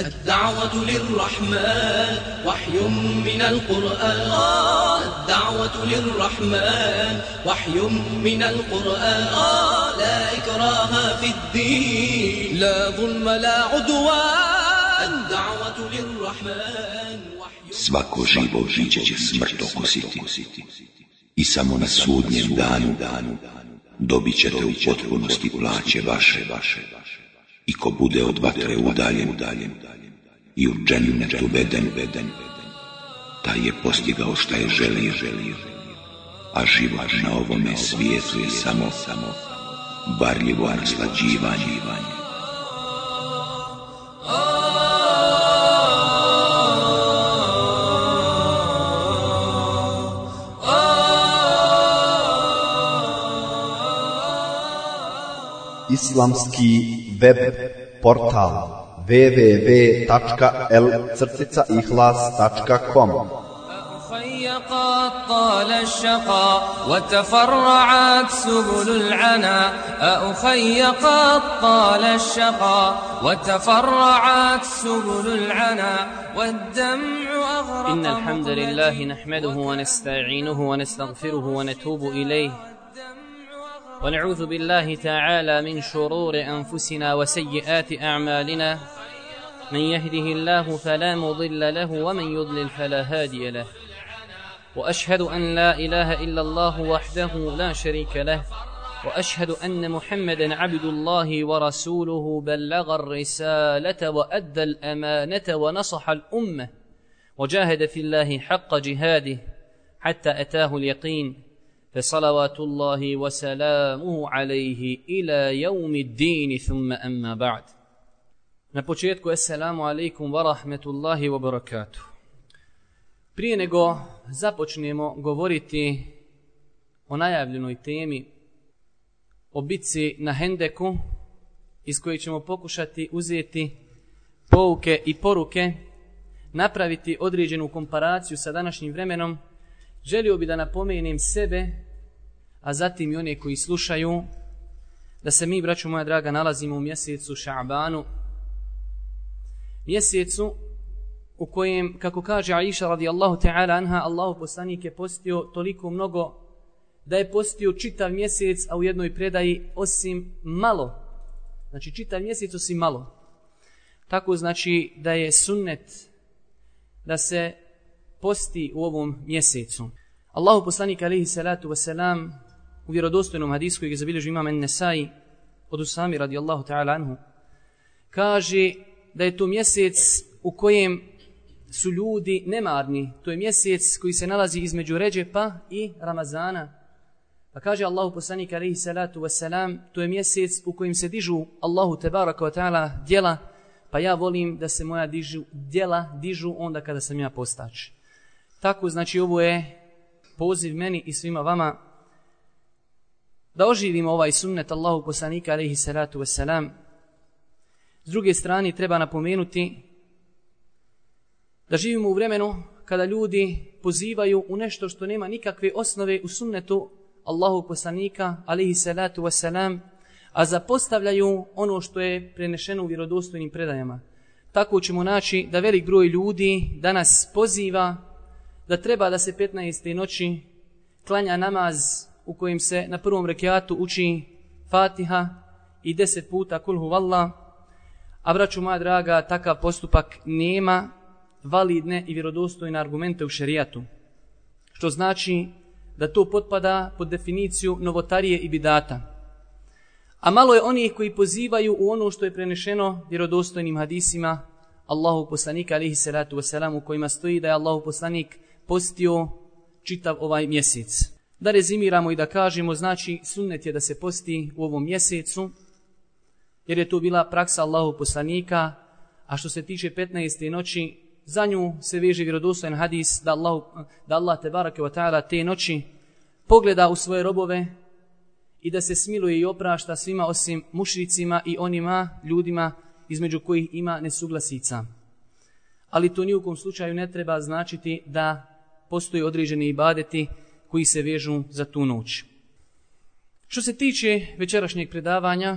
الدعوة للرحمن وحي من القرآن. الدعوة للرحمن وحي من القرآن. لا إكراه في الدين لا ظلم لا عدوان. الدعوة للرحمن Svako živo biće će smrt okusiti i samo na sudnjem danu dobit ćete u potpunosti plaće vaše, vaše, i ko bude od vatre udaljen, udaljen i u džennetu beden, beden, taj je postigao šta je želio, želio, a život na ovome svijetu je samo, samo varljivo naslađivanje. Islamski web portal www.l-ihlas.com أخي قد طال الشقا وتفرعت سبل العنا أخي قد طال الشقا وتفرعت سبل العنا والدمع أغرق إن الحمد لله نحمده ونستعينه ونستغفره ونتوب إليه. ونعوذ بالله تعالى من شرور أنفسنا وسيئات أعمالنا. من يهده الله فلا مضل له ومن يضلل فلا هادي له. وأشهد أن لا إله إلا الله وحده لا شريك له. وأشهد أن محمدا عبد الله ورسوله بلغ الرسالة وأدى الأمانة ونصح الأمة. وجاهد في الله حق جهاده حتى أتاه اليقين. فصلوات الله وسلامه عليه إلى يوم الدين ثم أما بعد Na početku, assalamu alaikum wa rahmetullahi wa barakatuh. Prije nego započnemo govoriti o najavljenoj temi, o bitci na Hendeku, iz koje ćemo pokušati uzeti pouke i poruke, napraviti određenu komparaciju sa današnjim vremenom, želio bi da napomenem sebe, a zatim i one koji slušaju, da se mi, braću moja draga, nalazimo u mjesecu Ša'banu, mjesecu u kojem, kako kaže Aisha radijallahu ta'ala anha, Allahu poslanik je postio toliko mnogo da je postio čitav mjesec, a u jednoj predaji osim malo. Znači čitav mjesec osim malo. Tako znači da je sunnet da se posti u ovom mjesecu. Allahu poslanik alaihi salatu wasalam u vjerodostojnom hadisku koji je zabilježio imam Nesai od Usami radijallahu ta'ala anhu kaže da je to mjesec u kojem su ljudi nemarni. To je mjesec koji se nalazi između Ređepa i Ramazana. Pa kaže Allahu poslanik alaihi salatu wasalam, to je mjesec u kojem se dižu Allahu tebaraka wa ta'ala djela, pa ja volim da se moja dižu, djela dižu onda kada sam ja postač. Tako znači ovo je poziv meni i svima vama da oživimo ovaj sunnet Allahu poslanika alaihi salatu wasalam. S druge strane treba napomenuti da živimo u vremenu kada ljudi pozivaju u nešto što nema nikakve osnove u sunnetu Allahu poslanika alaihi salatu wasalam, a zapostavljaju ono što je prenešeno u vjerodostojnim predajama. Tako ćemo naći da velik broj ljudi danas poziva da treba da se 15. noći klanja namaz u kojim se na prvom rekiatu uči Fatiha i 10 puta kulhu vallah, a braću moja draga, takav postupak nema validne i vjerodostojne argumente u šerijatu. Što znači da to potpada pod definiciju novotarije i bidata. A malo je onih koji pozivaju u ono što je prenešeno vjerodostojnim hadisima Allahu poslanika alihi salatu wasalam u kojima stoji da je Allahu poslanik postio čitav ovaj mjesec. Da rezimiramo i da kažemo, znači sunnet je da se posti u ovom mjesecu, jer je to bila praksa Allahu poslanika, a što se tiče 15. noći, za nju se veže vjerodostojan hadis da Allah, da Allah te barake ta'ala te noći pogleda u svoje robove i da se smiluje i oprašta svima osim mušricima i onima ljudima između kojih ima nesuglasica. Ali to nijukom slučaju ne treba značiti da postoji određeni ibadeti koji se vežu za tu noć. Što se tiče večerašnjeg predavanja,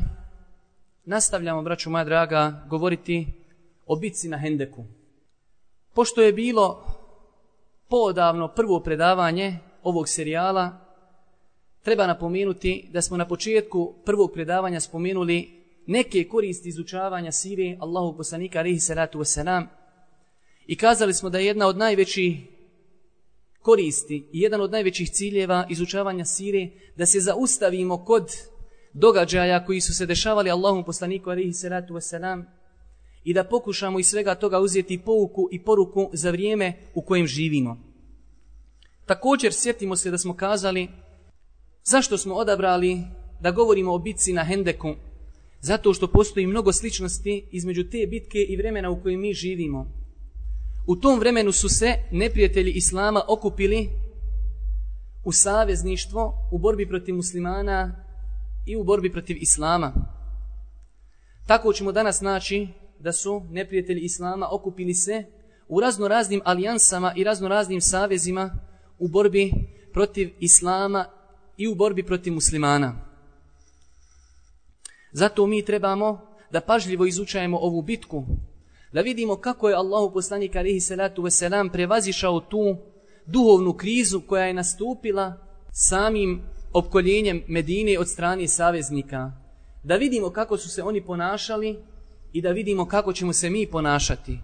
nastavljamo, braću moja draga, govoriti o bitci na Hendeku. Pošto je bilo poodavno prvo predavanje ovog serijala, treba napomenuti da smo na početku prvog predavanja spomenuli neke koristi izučavanja sire Allahu poslanika alaihi salatu wasalam i kazali smo da je jedna od najvećih koristi i jedan od najvećih ciljeva izučavanja sire da se zaustavimo kod događaja koji su se dešavali Allahom poslaniku alihi salatu wasalam i da pokušamo iz svega toga uzeti pouku i poruku za vrijeme u kojem živimo. Također sjetimo se da smo kazali zašto smo odabrali da govorimo o bitci na Hendeku zato što postoji mnogo sličnosti između te bitke i vremena u kojem mi živimo. U tom vremenu su se neprijatelji Islama okupili u savezništvo u borbi protiv muslimana i u borbi protiv Islama. Tako ćemo danas naći da su neprijatelji Islama okupili se u razno raznim alijansama i razno raznim savezima u borbi protiv Islama i u borbi protiv muslimana. Zato mi trebamo da pažljivo izučajemo ovu bitku, da vidimo kako je Allahu poslanik alihi salatu wasalam prevazišao tu duhovnu krizu koja je nastupila samim opkoljenjem Medine od strane saveznika. Da vidimo kako su se oni ponašali i da vidimo kako ćemo se mi ponašati.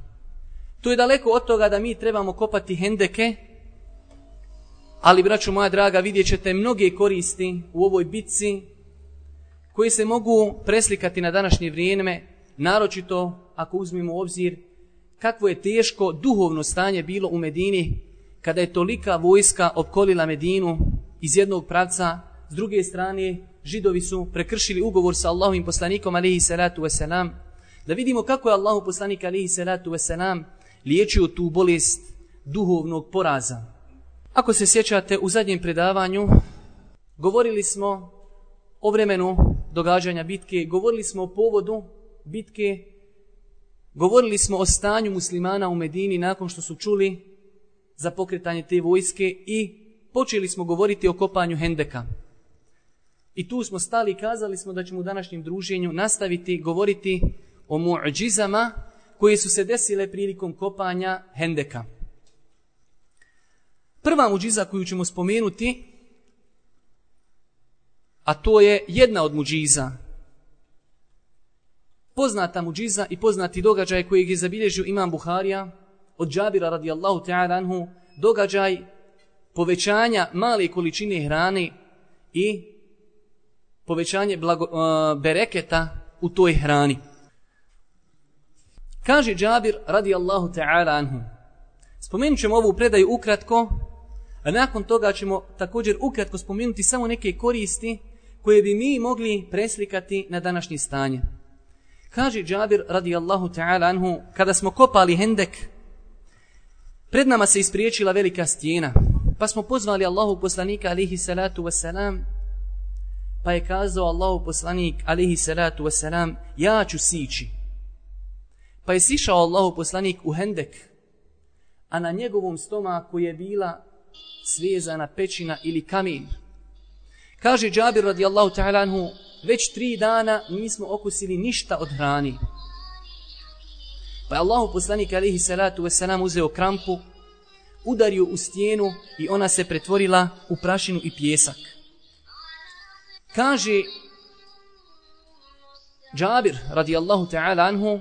To je daleko od toga da mi trebamo kopati hendeke, ali, braću moja draga, vidjet ćete mnoge koristi u ovoj bitci koje se mogu preslikati na današnje vrijeme, naročito ako uzmimo u obzir kakvo je teško duhovno stanje bilo u Medini kada je tolika vojska opkolila Medinu iz jednog pravca, s druge strane židovi su prekršili ugovor sa Allahovim poslanikom alihi salatu wasalam, da vidimo kako je Allahu poslanik alihi salatu wasalam liječio tu bolest duhovnog poraza. Ako se sjećate u zadnjem predavanju, govorili smo o vremenu događanja bitke, govorili smo o povodu bitke, govorili smo o stanju muslimana u Medini nakon što su čuli za pokretanje te vojske i počeli smo govoriti o kopanju Hendeka. I tu smo stali i kazali smo da ćemo u današnjem druženju nastaviti govoriti o muđizama koje su se desile prilikom kopanja Hendeka. Prva muđiza koju ćemo spomenuti, a to je jedna od muđiza. Poznata muđiza i poznati događaj kojeg je zabilježio imam Buharija od Džabira radijallahu ta'ala anhu, događaj povećanja male količine hrane i povećanje blago, uh, bereketa u toj hrani. Kaže Džabir radijallahu ta'ala anhu, spomenut ćemo ovu predaju ukratko, a nakon toga ćemo također ukratko spomenuti samo neke koristi koje bi mi mogli preslikati na današnje stanje. Kaže Džabir radijallahu ta'ala anhu, kada smo kopali hendek, pred nama se ispriječila velika stijena, pa smo pozvali Allahu poslanika alihi salatu wasalam, pa je kazao Allahu poslanik alihi salatu wasalam, ja ću sići. Pa je sišao Allahu poslanik u hendek, a na njegovom stomaku je bila svezana pećina ili kamin. Kaže Džabir radijallahu ta'ala anhu, već tri dana nismo okusili ništa od hrani. Pa je Allahu poslanik alihi salatu wasalam uzeo krampu, udario u stijenu i ona se pretvorila u prašinu i pjesak. Kaže Džabir radijallahu ta'ala anhu,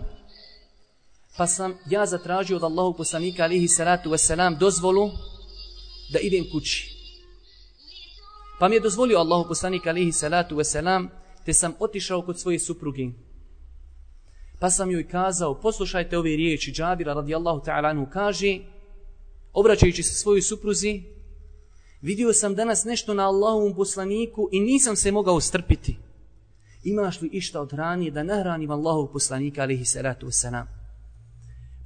pa sam ja zatražio od Allahu poslanika alihi salatu wasalam dozvolu da idem kući. Pa mi je dozvolio Allahu poslanik alihi salatu wasalam te sam otišao kod svoje supruge. Pa sam joj kazao, poslušajte ove riječi Džabira radijallahu ta'ala anhu kaže, obraćajući se svojoj supruzi, vidio sam danas nešto na Allahovom poslaniku i nisam se mogao strpiti. Imaš li išta od ranije da nahranim Allahov poslanika alihi salatu wasalam?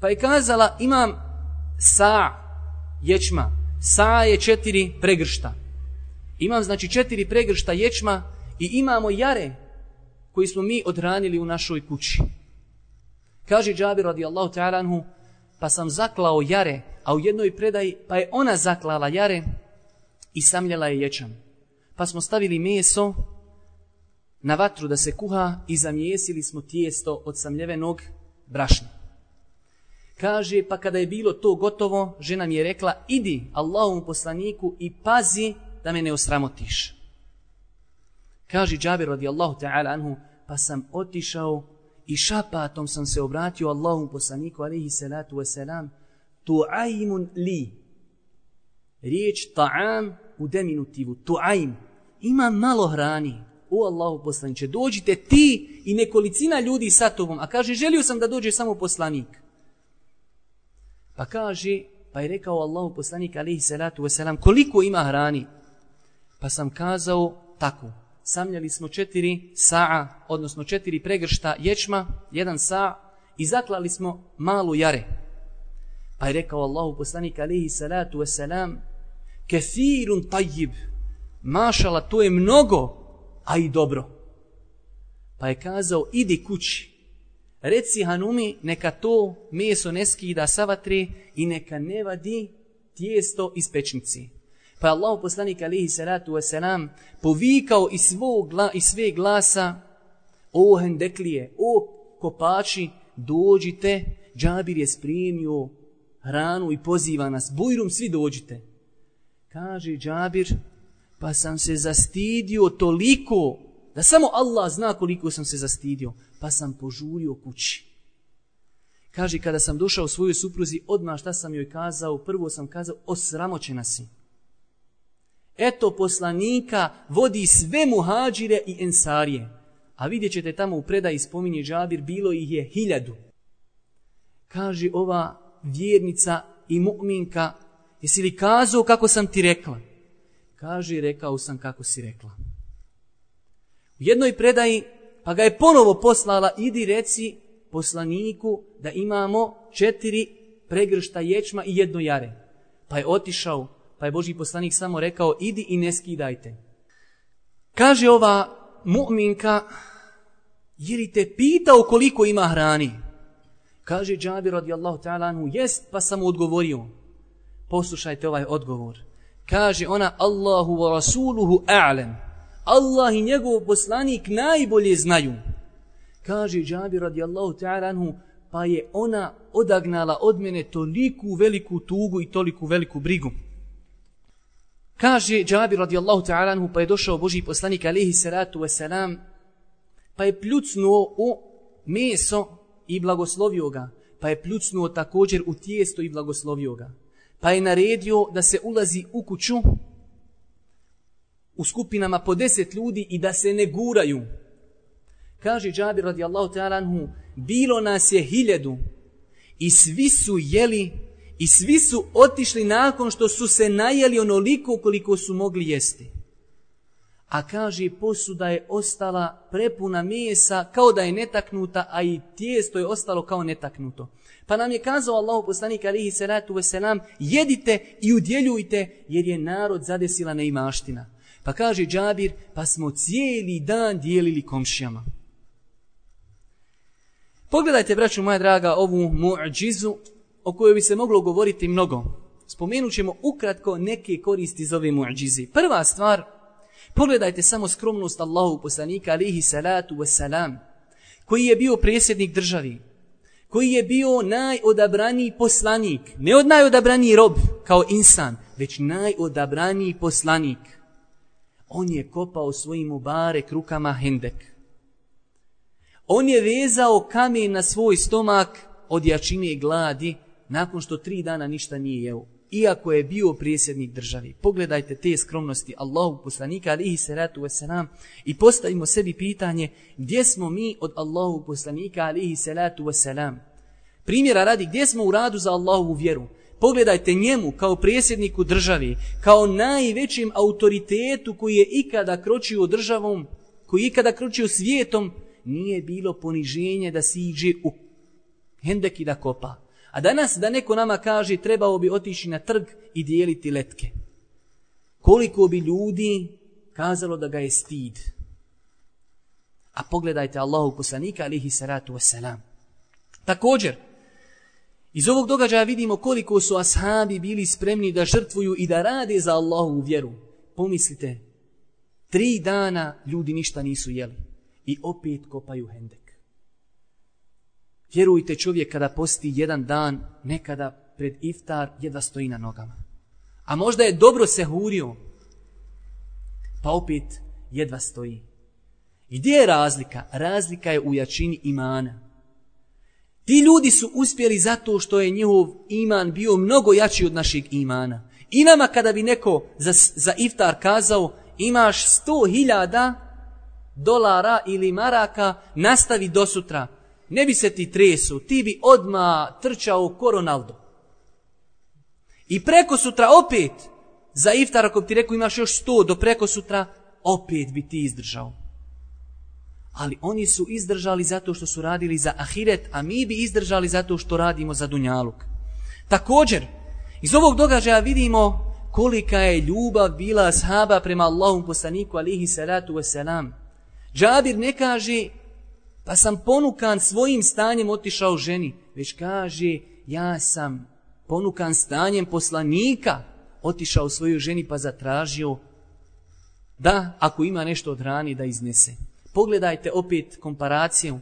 Pa je kazala, imam sa ječma. Sa je četiri pregršta. Imam znači četiri pregršta ječma i imamo jare koji smo mi odranili u našoj kući. Kaže Džabir radijallahu ta'ala anhu, pa sam zaklao jare, a u jednoj predaji pa je ona zaklala jare i samljala je ječam. Pa smo stavili meso na vatru da se kuha i zamjesili smo tijesto od samljevenog brašna. Kaže, pa kada je bilo to gotovo, žena mi je rekla, idi Allahom poslaniku i pazi da me ne osramotiš. Kaži Džabir radijallahu ta'ala anhu, pa sam otišao i šapatom sam se obratio Allahom poslaniku, alaihi salatu wasalam, tu'ajmun li. Riječ ta'am u deminutivu, tu'ajm. Ima malo hrani. O Allahu poslaniče, dođite ti i nekolicina ljudi sa tobom. A kaže, želio sam da dođe samo poslanik. Pa kaže, pa je rekao Allahu poslanik, alaihi salatu wasalam, koliko ima hrani? Pa sam kazao tako samljali smo četiri sa'a, odnosno četiri pregršta ječma, jedan sa' i zaklali smo malu jare. Pa je rekao Allahu poslanik alihi salatu wasalam, kefirun tajib, mašala, to je mnogo, a i dobro. Pa je kazao, idi kući, reci Hanumi, neka to meso ne skida sa vatre i neka ne vadi tijesto iz pečnici. Pa je Allah poslanik alihi salatu wasalam povikao iz, svog, iz sve glasa o hendeklije, o kopači, dođite, Džabir je spremio hranu i poziva nas, bujrum svi dođite. Kaže Džabir, pa sam se zastidio toliko, da samo Allah zna koliko sam se zastidio, pa sam požurio kući. Kaže, kada sam došao svojoj supruzi, odmah šta sam joj kazao, prvo sam kazao, osramoćena si. Eto poslanika vodi sve muhađire i ensarije. A vidjet ćete tamo u predaji spominje Džabir, bilo ih je hiljadu. Kaže ova vjernica i mu'minka, jesi li kazao kako sam ti rekla? Kaže, rekao sam kako si rekla. U jednoj predaji, pa ga je ponovo poslala, idi reci poslaniku da imamo četiri pregršta ječma i jedno jare. Pa je otišao, Pa je Boži poslanik samo rekao, idi i ne skidajte. Kaže ova mu'minka, je li te pitao koliko ima hrani? Kaže Džabir radijallahu ta'ala anhu, jest, pa sam mu odgovorio. Poslušajte ovaj odgovor. Kaže ona, Allahu wa rasuluhu a'lem. Allah i njegov poslanik najbolje znaju. Kaže Džabir radijallahu ta'ala anhu, pa je ona odagnala od mene toliku veliku tugu i toliku veliku brigu. Kaže Džabir radijallahu ta'ala anhu, pa je došao Boži poslanik alihi salatu wasalam, pa je pljucnuo u meso i blagoslovio ga, pa je pljucnuo također u tijesto i blagoslovio ga, pa je naredio da se ulazi u kuću u skupinama po deset ljudi i da se ne guraju. Kaže Džabir radijallahu ta'ala anhu, bilo nas je hiljedu i svi su jeli I svi su otišli nakon što su se najeli onoliko koliko su mogli jesti. A kaže, posuda je ostala prepuna mesa kao da je netaknuta, a i tijesto je ostalo kao netaknuto. Pa nam je kazao Allah poslanik alihi salatu wasalam, jedite i udjeljujte jer je narod zadesila neimaština. Pa kaže Džabir, pa smo cijeli dan dijelili komšijama. Pogledajte, braću moja draga, ovu mu'đizu o kojoj bi se moglo govoriti mnogo. Spomenut ćemo ukratko neke koristi iz ove muđize. Prva stvar, pogledajte samo skromnost Allahu poslanika alihi salatu wasalam, koji je bio presjednik državi, koji je bio najodabraniji poslanik, ne od najodabraniji rob kao insan, već najodabraniji poslanik. On je kopao svojim ubarek rukama hendek. On je vezao kamen na svoj stomak od jačine gladi nakon što tri dana ništa nije jeo, iako je bio prijesednik državi. Pogledajte te skromnosti Allahu poslanika alihi salatu wasalam i postavimo sebi pitanje gdje smo mi od Allahu poslanika alihi salatu wasalam. Primjera radi gdje smo u radu za Allahovu vjeru. Pogledajte njemu kao prijesedniku državi, kao najvećim autoritetu koji je ikada kročio državom, koji je ikada kročio svijetom, nije bilo poniženje da siđe u hendek i da kopa. A danas da neko nama kaže trebao bi otići na trg i dijeliti letke. Koliko bi ljudi kazalo da ga je stid. A pogledajte Allahu poslanika alihi salatu wasalam. Također, iz ovog događaja vidimo koliko su ashabi bili spremni da žrtvuju i da rade za Allahu vjeru. Pomislite, tri dana ljudi ništa nisu jeli i opet kopaju hendek. Vjerujte čovjek kada posti jedan dan, nekada pred iftar jedva stoji na nogama. A možda je dobro se hurio, pa opet jedva stoji. Gdje je razlika? Razlika je u jačini imana. Ti ljudi su uspjeli zato što je njihov iman bio mnogo jači od našeg imana. I nama kada bi neko za, za iftar kazao imaš sto hiljada dolara ili maraka, nastavi do sutra. Ne bi se ti tresu, ti bi odma trčao ko Ronaldo. I preko sutra opet, za iftar ako bi ti rekao imaš još sto do preko sutra, opet bi ti izdržao. Ali oni su izdržali zato što su radili za ahiret, a mi bi izdržali zato što radimo za dunjaluk. Također, iz ovog događaja vidimo kolika je ljubav bila ashaba prema Allahom poslaniku alihi salatu wasalam. Džabir ne kaže, pa sam ponukan svojim stanjem otišao ženi, već kaže, ja sam ponukan stanjem poslanika otišao svojoj ženi pa zatražio da, ako ima nešto od hrani, da iznese. Pogledajte opet komparaciju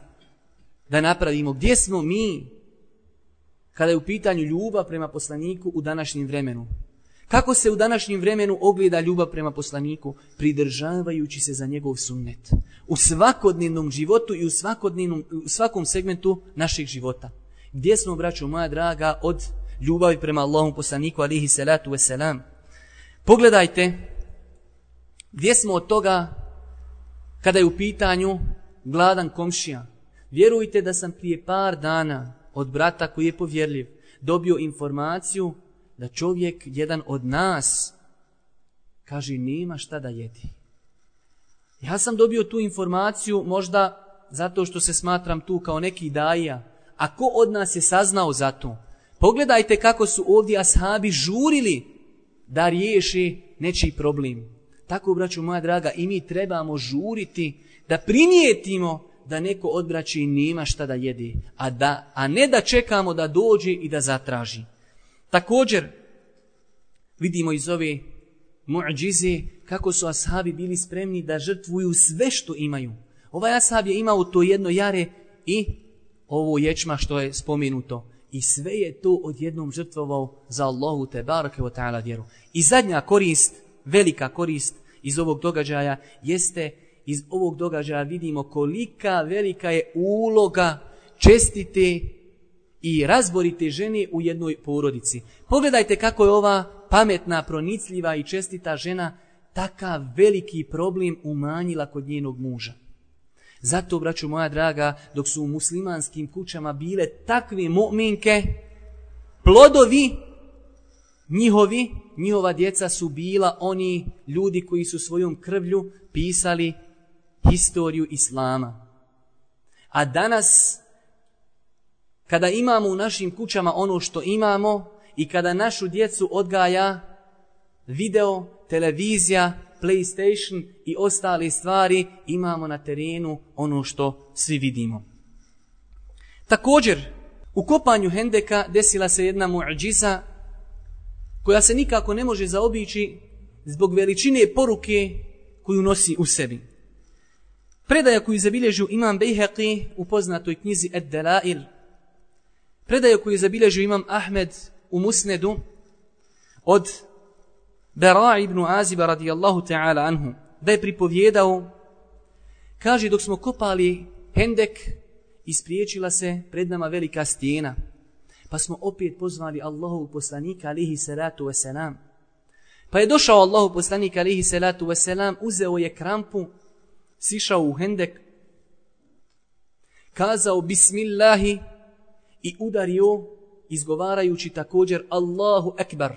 da napravimo gdje smo mi kada je u pitanju ljubav prema poslaniku u današnjem vremenu. Kako se u današnjem vremenu ogleda ljubav prema poslaniku? Pridržavajući se za njegov sunnet. U svakodnevnom životu i u, svakodnevnom, u svakom segmentu naših života. Gdje smo, braćo moja draga, od ljubavi prema Allahom poslaniku, alihi salatu wasalam? Pogledajte, gdje smo od toga kada je u pitanju gladan komšija. Vjerujte da sam prije par dana od brata koji je povjerljiv dobio informaciju da čovjek, jedan od nas, kaže nema šta da jedi. Ja sam dobio tu informaciju možda zato što se smatram tu kao neki daja. A ko od nas je saznao za to? Pogledajte kako su ovdje ashabi žurili da riješi nečiji problem. Tako, braću moja draga, i mi trebamo žuriti da primijetimo da neko od braći nema šta da jedi, a, da, a ne da čekamo da dođe i da zatraži. Također, vidimo iz ove muđize kako su ashabi bili spremni da žrtvuju sve što imaju. Ovaj ashab je imao to jedno jare i ovo ječma što je spomenuto. I sve je to odjednom žrtvovao za Allahu te barake wa ta'ala vjeru. I zadnja korist, velika korist iz ovog događaja jeste iz ovog događaja vidimo kolika velika je uloga čestite i razborite žene u jednoj porodici. Pogledajte kako je ova pametna, pronicljiva i čestita žena takav veliki problem umanjila kod njenog muža. Zato, braću moja draga, dok su u muslimanskim kućama bile takve mominke, plodovi njihovi, njihova djeca su bila oni ljudi koji su svojom krvlju pisali historiju Islama. A danas, kada imamo u našim kućama ono što imamo i kada našu djecu odgaja video, televizija, PlayStation i ostale stvari, imamo na terenu ono što svi vidimo. Također, u kopanju Hendeka desila se jedna muđiza koja se nikako ne može zaobići zbog veličine poruke koju nosi u sebi. Predaja koju zabilježu imam Bejheqi u poznatoj knjizi Ed Delail. Predaja koju zabilježu imam Ahmed u Musnedu od Bera ibn Aziba radijallahu ta'ala anhu. Da je pripovjedao, kaže dok smo kopali Hendek, ispriječila se pred nama velika stijena. Pa smo opet pozvali Allahu poslanika alihi salatu wasalam. Pa je došao Allahu poslanik alihi salatu wasalam, uzeo je krampu, sišao u hendek, kazao bismillahi i udario, izgovarajući također Allahu Ekber.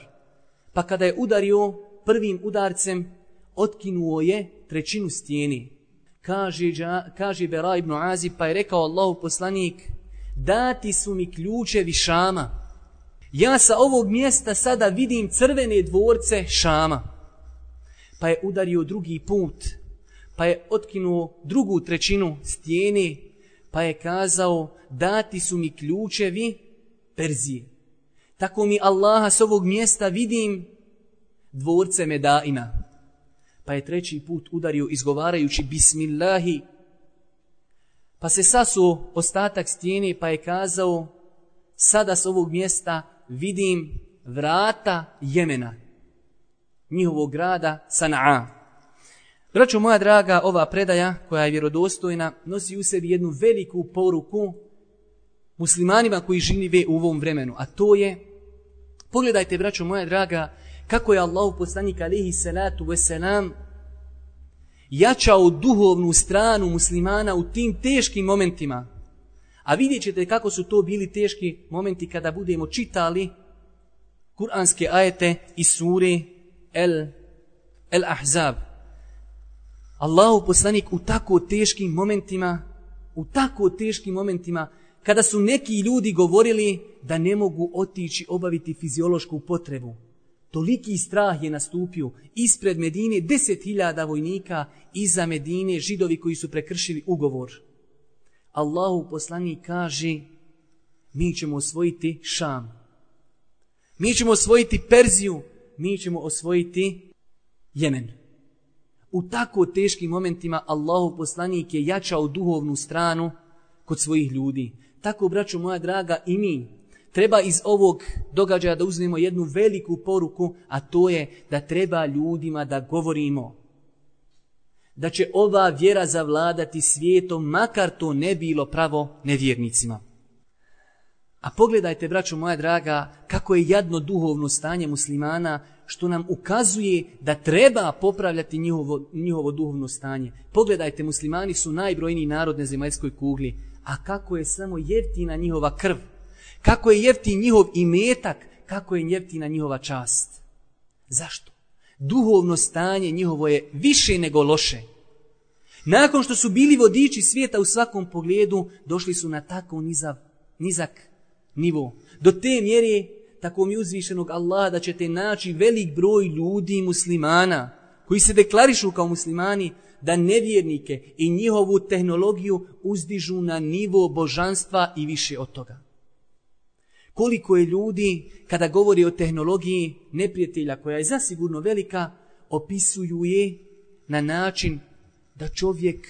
Pa kada je udario prvim udarcem, otkinuo je trećinu stijeni. Kaže, kaže Bera ibn Azib, pa je rekao Allahu poslanik, dati su mi ključevi šama. Ja sa ovog mjesta sada vidim crvene dvorce šama. Pa je udario drugi put, pa je otkinuo drugu trećinu stijene, pa je kazao, dati su mi ključevi Perzije. Tako mi Allaha s ovog mjesta vidim dvorce Medaina. Pa je treći put udario izgovarajući Bismillahi Pa se sasu ostatak stijene pa je kazao sada s ovog mjesta vidim vrata Jemena, njihovog grada Sana'a. Braćo moja draga, ova predaja koja je vjerodostojna nosi u sebi jednu veliku poruku muslimanima koji žive u ovom vremenu, a to je, pogledajte braćo moja draga, kako je Allah poslanik alihi salatu wasalam jačao duhovnu stranu muslimana u tim teškim momentima. A vidjet ćete kako su to bili teški momenti kada budemo čitali kuranske ajete i sure El, El Ahzab. Allahu poslanik u tako teškim momentima, u tako teškim momentima, kada su neki ljudi govorili da ne mogu otići obaviti fiziološku potrebu, Toliki strah je nastupio ispred Medine deset hiljada vojnika iza Medine židovi koji su prekršili ugovor. Allahu poslanik kaže mi ćemo osvojiti Šam. Mi ćemo osvojiti Perziju. Mi ćemo osvojiti Jemen. U tako teškim momentima Allahu poslanik je jačao duhovnu stranu kod svojih ljudi. Tako, braćo moja draga, i mi treba iz ovog događaja da uzmemo jednu veliku poruku, a to je da treba ljudima da govorimo. Da će ova vjera zavladati svijetom, makar to ne bilo pravo nevjernicima. A pogledajte, braćo moja draga, kako je jadno duhovno stanje muslimana, što nam ukazuje da treba popravljati njihovo, njihovo duhovno stanje. Pogledajte, muslimani su najbrojniji narod na zemaljskoj kugli, a kako je samo jeftina njihova krv kako je jeftin njihov imetak, kako je jeftina njihova čast. Zašto? Duhovno stanje njihovo je više nego loše. Nakon što su bili vodiči svijeta u svakom pogledu, došli su na tako nizav, nizak nivo. Do te mjere, tako mi uzvišenog Allaha, da ćete naći velik broj ljudi muslimana, koji se deklarišu kao muslimani, da nevjernike i njihovu tehnologiju uzdižu na nivo božanstva i više od toga. Koliko je ljudi, kada govori o tehnologiji neprijatelja, koja je zasigurno velika, opisuju je na način da čovjek,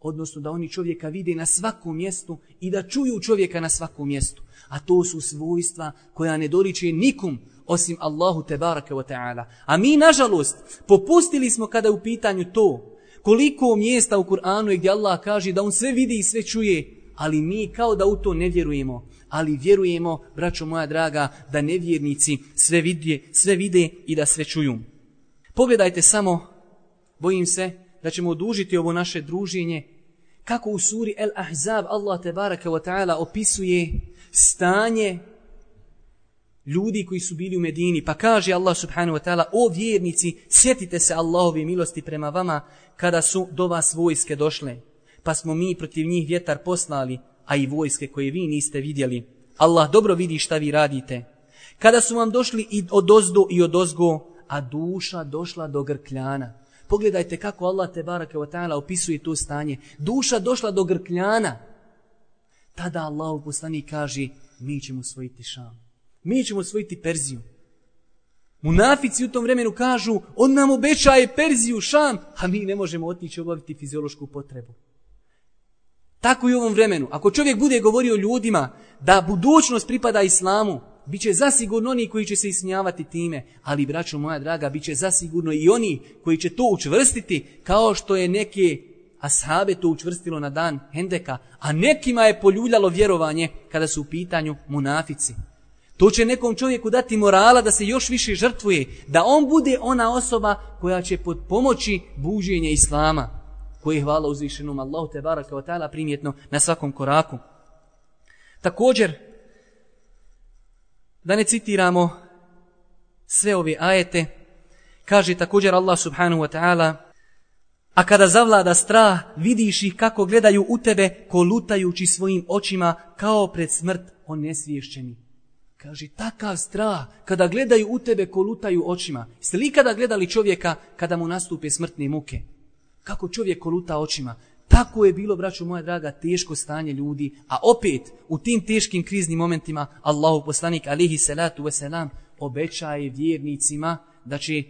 odnosno da oni čovjeka vide na svakom mjestu i da čuju čovjeka na svakom mjestu. A to su svojstva koja ne doliče nikom osim Allahu tebaraka wa ta'ala. A mi, nažalost, popustili smo kada je u pitanju to. Koliko mjesta u Kur'anu je gdje Allah kaže da on sve vidi i sve čuje, ali mi kao da u to ne vjerujemo ali vjerujemo, braćo moja draga, da nevjernici sve, vide, sve vide i da sve čuju. Pogledajte samo, bojim se da ćemo odužiti ovo naše druženje, kako u suri El Ahzab Allah te baraka wa ta'ala opisuje stanje ljudi koji su bili u Medini. Pa kaže Allah subhanahu wa ta'ala, o vjernici, sjetite se Allahove milosti prema vama kada su do vas vojske došle. Pa smo mi protiv njih vjetar poslali, a i vojske koje vi niste vidjeli. Allah dobro vidi šta vi radite. Kada su vam došli i od ozdo i od ozgo, a duša došla do grkljana. Pogledajte kako Allah te barake wa ta'ala opisuje to stanje. Duša došla do grkljana. Tada Allah u poslani kaže, mi ćemo osvojiti šam. Mi ćemo osvojiti Perziju. Munafici u tom vremenu kažu, on nam obećaje Perziju, šam, a mi ne možemo otići obaviti fiziološku potrebu. Tako i u ovom vremenu. Ako čovjek bude govorio ljudima da budućnost pripada islamu, Biće zasigurno oni koji će se ismijavati time, ali braćo moja draga, biće zasigurno i oni koji će to učvrstiti kao što je neke ashabe to učvrstilo na dan Hendeka, a nekima je poljuljalo vjerovanje kada su u pitanju munafici. To će nekom čovjeku dati morala da se još više žrtvuje, da on bude ona osoba koja će pod pomoći buđenje islama koji je hvala uzvišenom Allahu te baraka wa ta'ala primjetno na svakom koraku. Također, da ne citiramo sve ove ajete, kaže također Allah subhanahu wa ta'ala, a kada zavlada strah, vidiš ih kako gledaju u tebe, kolutajući svojim očima kao pred smrt onesvješćeni. Kaže, takav strah, kada gledaju u tebe, kolutaju očima. Jeste li kada gledali čovjeka kada mu nastupe smrtne muke? Kako čovjek koluta očima. Tako je bilo, braćo moja draga, teško stanje ljudi. A opet, u tim teškim kriznim momentima, Allahu poslanik, alihi salatu wasalam, obećaje vjernicima da će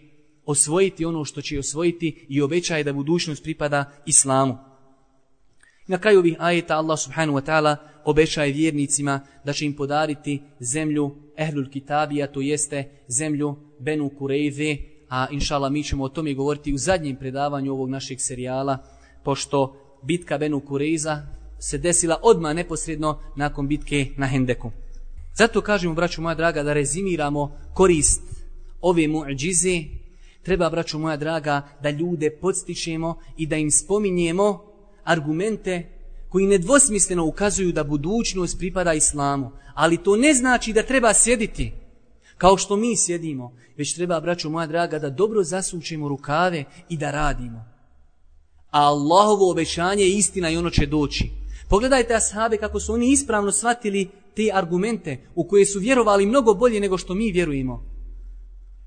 osvojiti ono što će osvojiti i obećaje da budućnost pripada islamu. Na kraju ovih ajeta Allah subhanahu wa ta'ala obećaje vjernicima da će im podariti zemlju Ehlul Kitabija, to jeste zemlju Benu Kurejve, a inšala mi ćemo o tome govoriti u zadnjem predavanju ovog našeg serijala, pošto bitka Benu Kureiza se desila odma neposredno nakon bitke na Hendeku. Zato kažemo, braću moja draga, da rezimiramo korist ove muđize, treba, braću moja draga, da ljude podstičemo i da im spominjemo argumente koji nedvosmisleno ukazuju da budućnost pripada islamu. Ali to ne znači da treba sjediti kao što mi sjedimo, već treba, braću moja draga, da dobro zasučemo rukave i da radimo. A Allahovo obećanje je istina i ono će doći. Pogledajte ashabe kako su oni ispravno shvatili te argumente u koje su vjerovali mnogo bolje nego što mi vjerujemo.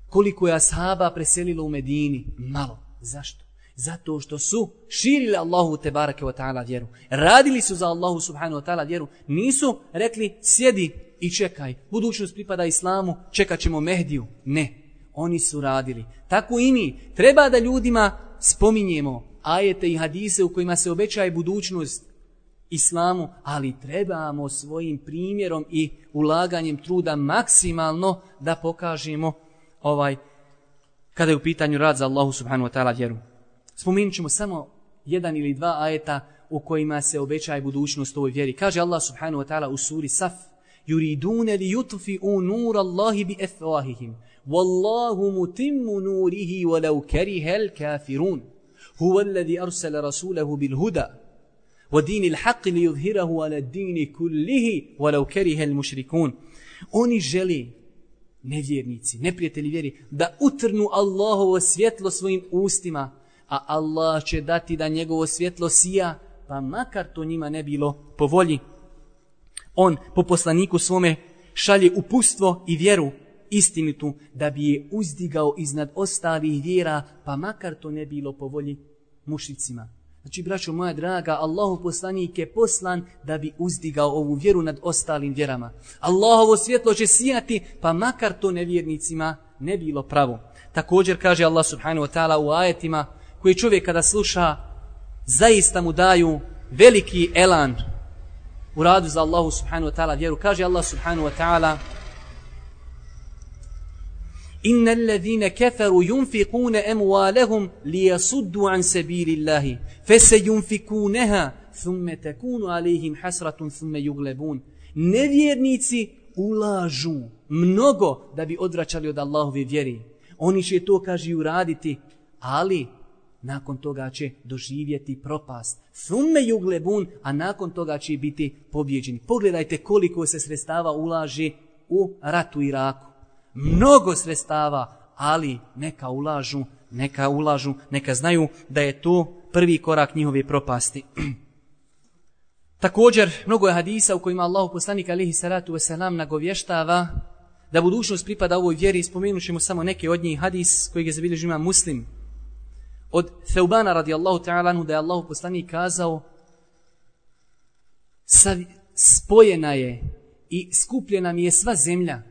Koliko je ashaba preselilo u Medini? Malo. Zašto? Zato što su širili Allahu te barake wa ta'ala vjeru. Radili su za Allahu subhanahu wa ta'ala vjeru. Nisu rekli sjedi i čekaj. Budućnost pripada islamu, čekat ćemo Mehdiju. Ne. Oni su radili. Tako i mi. Treba da ljudima spominjemo ajete i hadise u kojima se obećaje budućnost islamu, ali trebamo svojim primjerom i ulaganjem truda maksimalno da pokažemo ovaj kada je u pitanju rad za Allahu subhanahu wa ta'ala vjeru. Spomenut ćemo samo jedan ili dva ajeta u kojima se obećaje budućnost ovoj vjeri. Kaže Allah subhanahu wa ta'ala u suri Saf yuridune li yutfi'u nur Allahi bi efvahihim wallahu mutimmu nurihi walau karihal kafirun huwa alladhi arsala rasulahu bil huda ودين الحق ليظهره على الدين كله ولو كره المشركون oni žele nevjernici, neprijatelji vjeri, da utrnu Allahovo svjetlo svojim ustima, a Allah će dati da njegovo svjetlo sija, pa makar to njima ne bilo po volji. On po poslaniku svome šalje upustvo i vjeru istinitu da bi je uzdigao iznad ostalih vjera, pa makar to ne bilo po volji mušicima. Znači, braćo moja draga, Allahu poslanik je poslan da bi uzdigao ovu vjeru nad ostalim vjerama. Allahovo svjetlo će sijati, pa makar to nevjernicima ne bilo pravo. Također kaže Allah subhanahu wa ta'ala u ajetima koji čovjek kada sluša zaista mu daju veliki elan u radu za Allahu subhanahu wa ta'ala vjeru. Kaže Allah subhanahu wa ta'ala إن الذين كفروا ينفقون أموالهم ليصدوا عن سبيل الله فسينفقونها ثم تكون عليهم حسرة ثم يغلبون nevjernici ulažu mnogo da bi odračali od Allahove vjeri. Oni će to, kaže, uraditi, ali nakon toga će doživjeti propast. Thumme yuglebun, a nakon toga će biti pobjeđeni. Pogledajte koliko se sredstava ulaži u ratu Iraku mnogo sredstava, ali neka ulažu, neka ulažu, neka znaju da je to prvi korak njihove propasti. Također, mnogo je hadisa u kojima Allah poslanik alihi salatu wasalam nagovještava da budućnost pripada ovoj vjeri. Spomenut ćemo samo neke od njih hadis koji je zabilježio ima muslim. Od Theubana radijallahu ta'ala da je Allah poslanik kazao spojena je i skupljena mi je sva zemlja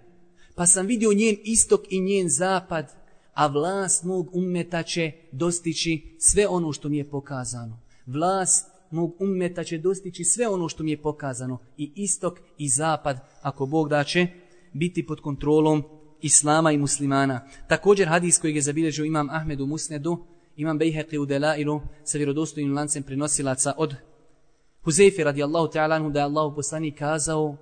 pa sam vidio njen istok i njen zapad, a vlast mog ummeta će dostići sve ono što mi je pokazano. Vlast mog ummeta će dostići sve ono što mi je pokazano. I istok i zapad, ako Bog da će, biti pod kontrolom Islama i muslimana. Također hadis koji je zabilježio imam Ahmedu Musnedu, imam Bejheqi u Delailu sa vjerodostojnim lancem prenosilaca od Huzeyfi radijallahu ta'ala da je Allah poslani kazao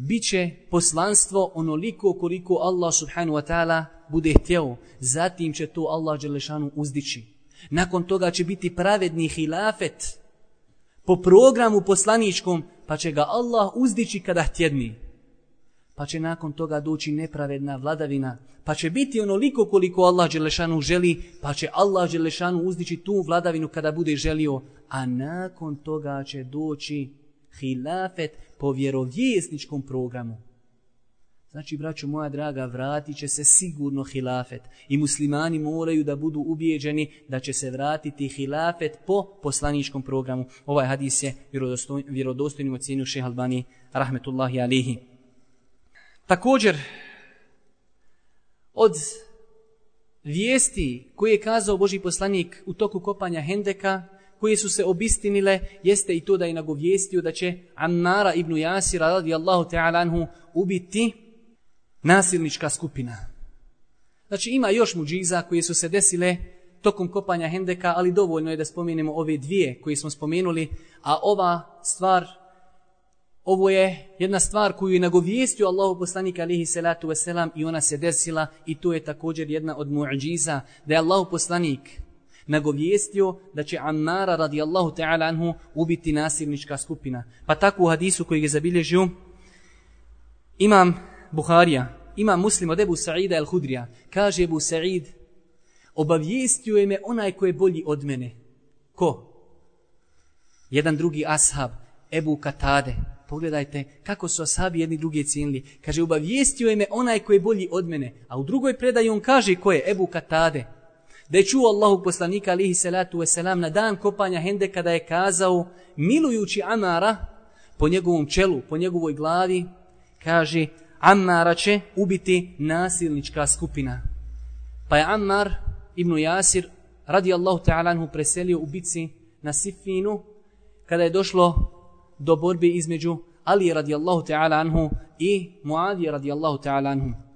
Biće poslanstvo onoliko koliko Allah subhanu wa ta'ala bude htjeo. Zatim će to Allah Đelešanu uzdići. Nakon toga će biti pravedni hilafet po programu poslaničkom, pa će ga Allah uzdići kada htjedni. Pa će nakon toga doći nepravedna vladavina, pa će biti onoliko koliko Allah Đelešanu želi, pa će Allah Đelešanu uzdići tu vladavinu kada bude želio, a nakon toga će doći hilafet po vjerovjesničkom programu. Znači, braćo moja draga, vratit će se sigurno hilafet. I muslimani moraju da budu ubijeđeni da će se vratiti hilafet po poslaničkom programu. Ovaj hadis je vjerodostojnim ocjenju šeha Albani, rahmetullahi alihi. Također, od vijesti koje je kazao Boži poslanik u toku kopanja Hendeka, koje su se obistinile jeste i to da je nagovijestio da će Ammara ibn Jasira radijallahu ta'ala anhu ubiti nasilnička skupina. Znači ima još muđiza koje su se desile tokom kopanja Hendeka, ali dovoljno je da spomenemo ove dvije koje smo spomenuli, a ova stvar, ovo je jedna stvar koju je nagovijestio Allahu poslanik alihi salatu wasalam i ona se desila i to je također jedna od muđiza da je Allahu poslanik nagovijestio da će Ammara radijallahu ta'ala anhu ubiti nasilnička skupina. Pa tako u hadisu koji je zabilježio imam Buharija, imam muslim od Ebu Sa'ida el-Hudrija, kaže Ebu Sa'id, obavijestio je me onaj ko je bolji od mene. Ko? Jedan drugi ashab, Ebu Katade. Pogledajte kako su ashabi jedni drugi cijenili. Kaže, obavijestio je me onaj ko je bolji od mene. A u drugoj predaji on kaže ko je Ebu Katade da je čuo Allahu poslanika alihi salatu wasalam na dan kopanja hende kada je kazao milujući Amara po njegovom čelu, po njegovoj glavi, kaže Amara će ubiti nasilnička skupina. Pa je Ammar ibn Jasir radi Allahu ta'ala anhu preselio u bici na Sifinu kada je došlo do borbe između Ali radi Allahu ta'ala anhu i Muadije radi Allahu ta'ala anhu.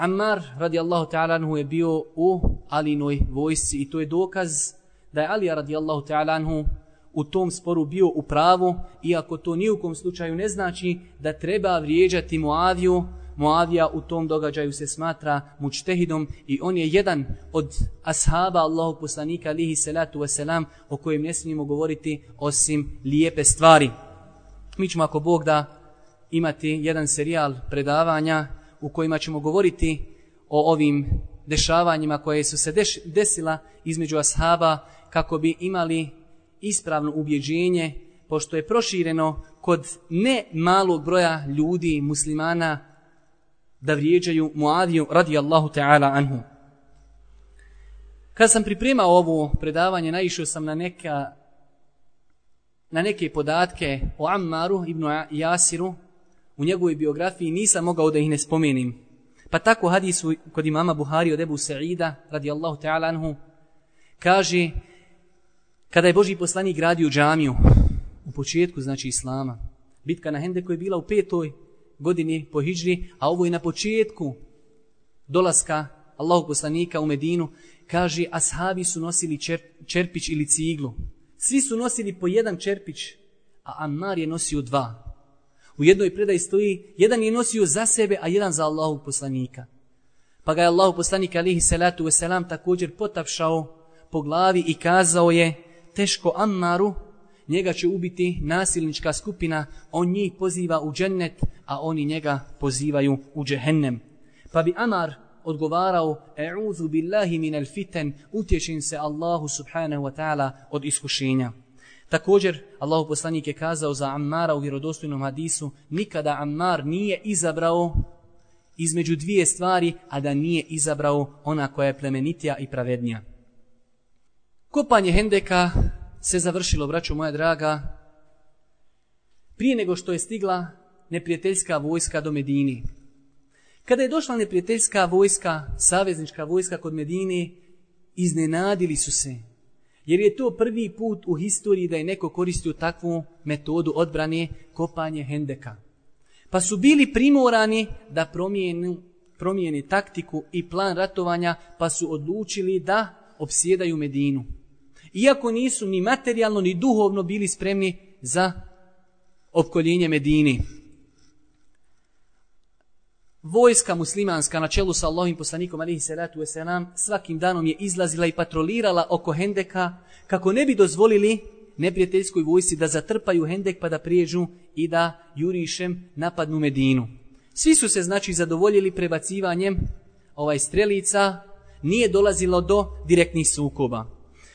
Ammar radijallahu ta'ala anhu je bio u Alinoj vojsci i to je dokaz da je Ali radijallahu ta'ala anhu u tom sporu bio u pravu, iako to ni u kom slučaju ne znači da treba vrijeđati Muaviju, Muavija u tom događaju se smatra mučtehidom i on je jedan od ashaba Allahu poslanika alihi salatu wasalam o kojem ne smijemo govoriti osim lijepe stvari. Mi ćemo ako Bog da imati jedan serijal predavanja u kojima ćemo govoriti o ovim dešavanjima koje su se deš, desila između ashaba kako bi imali ispravno ubjeđenje, pošto je prošireno kod ne malog broja ljudi, muslimana, da vrijeđaju Muadiju radijallahu ta'ala anhu. Kad sam pripremao ovo predavanje, naišao sam na neka na neke podatke o Ammaru ibn Jasiru, u njegovoj biografiji nisam mogao da ih ne spomenim. Pa tako hadisu kod imama Buhari od Ebu Sa'ida, radijallahu ta'ala anhu, kaže, kada je Boži poslanik gradio džamiju, u početku, znači Islama, bitka na Hendeku je bila u petoj godini po Hidžri, a ovo je na početku dolaska Allahog poslanika u Medinu, kaže, ashabi su nosili čer, čerpić ili ciglu. Svi su nosili po jedan čerpić, a Ammar je nosio dva. U jednoj predaji stoji, jedan je nosio za sebe, a jedan za Allahu poslanika. Pa ga je Allahu poslanik alihi salatu wasalam također potapšao po glavi i kazao je, teško Ammaru, njega će ubiti nasilnička skupina, on njih poziva u džennet, a oni njega pozivaju u džehennem. Pa bi Amar odgovarao, e'udhu billahi minel fiten, utječim se Allahu subhanahu wa ta'ala od iskušenja. Također, Allahu poslanik je kazao za Ammara u vjerodostojnom hadisu, nikada Ammar nije izabrao između dvije stvari, a da nije izabrao ona koja je plemenitija i pravednija. Kopanje Hendeka se završilo, braćo moja draga, prije nego što je stigla neprijateljska vojska do Medini. Kada je došla neprijateljska vojska, saveznička vojska kod Medini, iznenadili su se Jer je to prvi put u historiji da je neko koristio takvu metodu odbrane kopanje hendeka. Pa su bili primorani da promijenu, promijeni taktiku i plan ratovanja, pa su odlučili da obsjedaju Medinu. Iako nisu ni materijalno ni duhovno bili spremni za opkoljenje Medini vojska muslimanska na čelu sa Allahim poslanikom alihi salatu wasalam svakim danom je izlazila i patrolirala oko Hendeka kako ne bi dozvolili neprijateljskoj vojsi da zatrpaju Hendek pa da priježu i da jurišem napadnu Medinu. Svi su se znači zadovoljili prebacivanjem ovaj strelica, nije dolazilo do direktnih sukoba.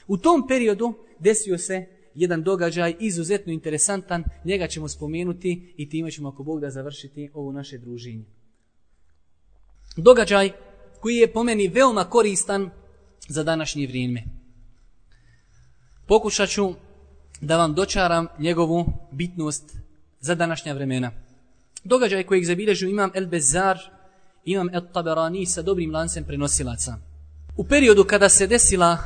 U tom periodu desio se jedan događaj izuzetno interesantan, njega ćemo spomenuti i time ćemo ako Bog da završiti ovo naše druženje događaj koji je po meni veoma koristan za današnje vrijeme. Pokušat ću da vam dočaram njegovu bitnost za današnja vremena. Događaj kojeg zabilježu imam El Bezar, imam El Taberani sa dobrim lancem prenosilaca. U periodu kada se desila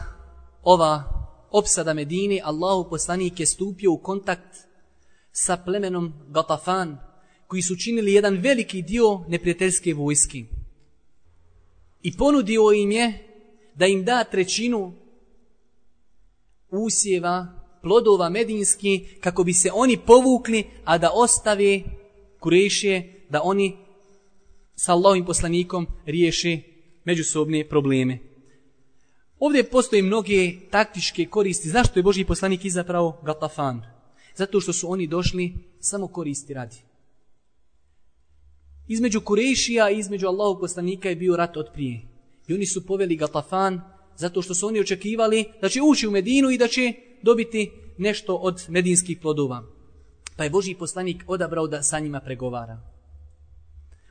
ova opsada Medine, Allahu poslanik je stupio u kontakt sa plemenom Gatafan, koji su činili jedan veliki dio neprijateljske vojske. I ponudio im je da im da trećinu usjeva, plodova medinski, kako bi se oni povukli, a da ostave kurešije, da oni sa Allahovim poslanikom riješe međusobne probleme. Ovdje postoje mnoge taktičke koristi. Zašto je Boži poslanik izapravo Gatafan? Zato što su oni došli samo koristi radi. Između Kurešija i između Allahu poslanika je bio rat od prije. I oni su poveli Gatafan zato što su oni očekivali da će ući u Medinu i da će dobiti nešto od medinskih plodova. Pa je Boži poslanik odabrao da sa njima pregovara.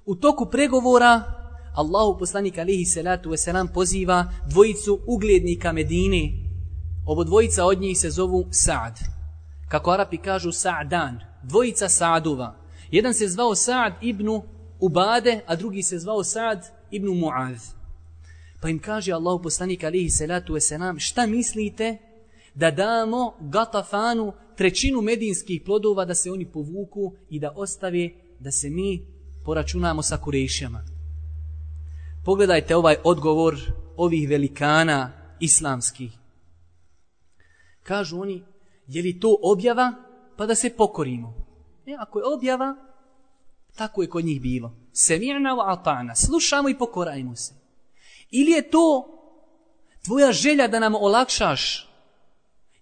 U toku pregovora Allahu poslanik alihi salatu wasalam poziva dvojicu uglednika Medine. Ovo dvojica od njih se zovu Sa'd. Kako Arapi kažu Sa'dan, dvojica Sa'dova. Jedan se zvao Sa'd ibn Ubade, a drugi se zvao Sa'd ibn Mu'adh. Pa im kaže Allahu poslanik alihi salatu wasalam, šta mislite da damo Gatafanu trećinu medinskih plodova da se oni povuku i da ostave da se mi poračunamo sa kurešama. Pogledajte ovaj odgovor ovih velikana islamskih. Kažu oni, je li to objava pa da se pokorimo? E, ako je objava, tako je kod njih bilo. Semi'na wa ata'na, slušamo i pokorajmo se. Ili je to tvoja želja da nam olakšaš?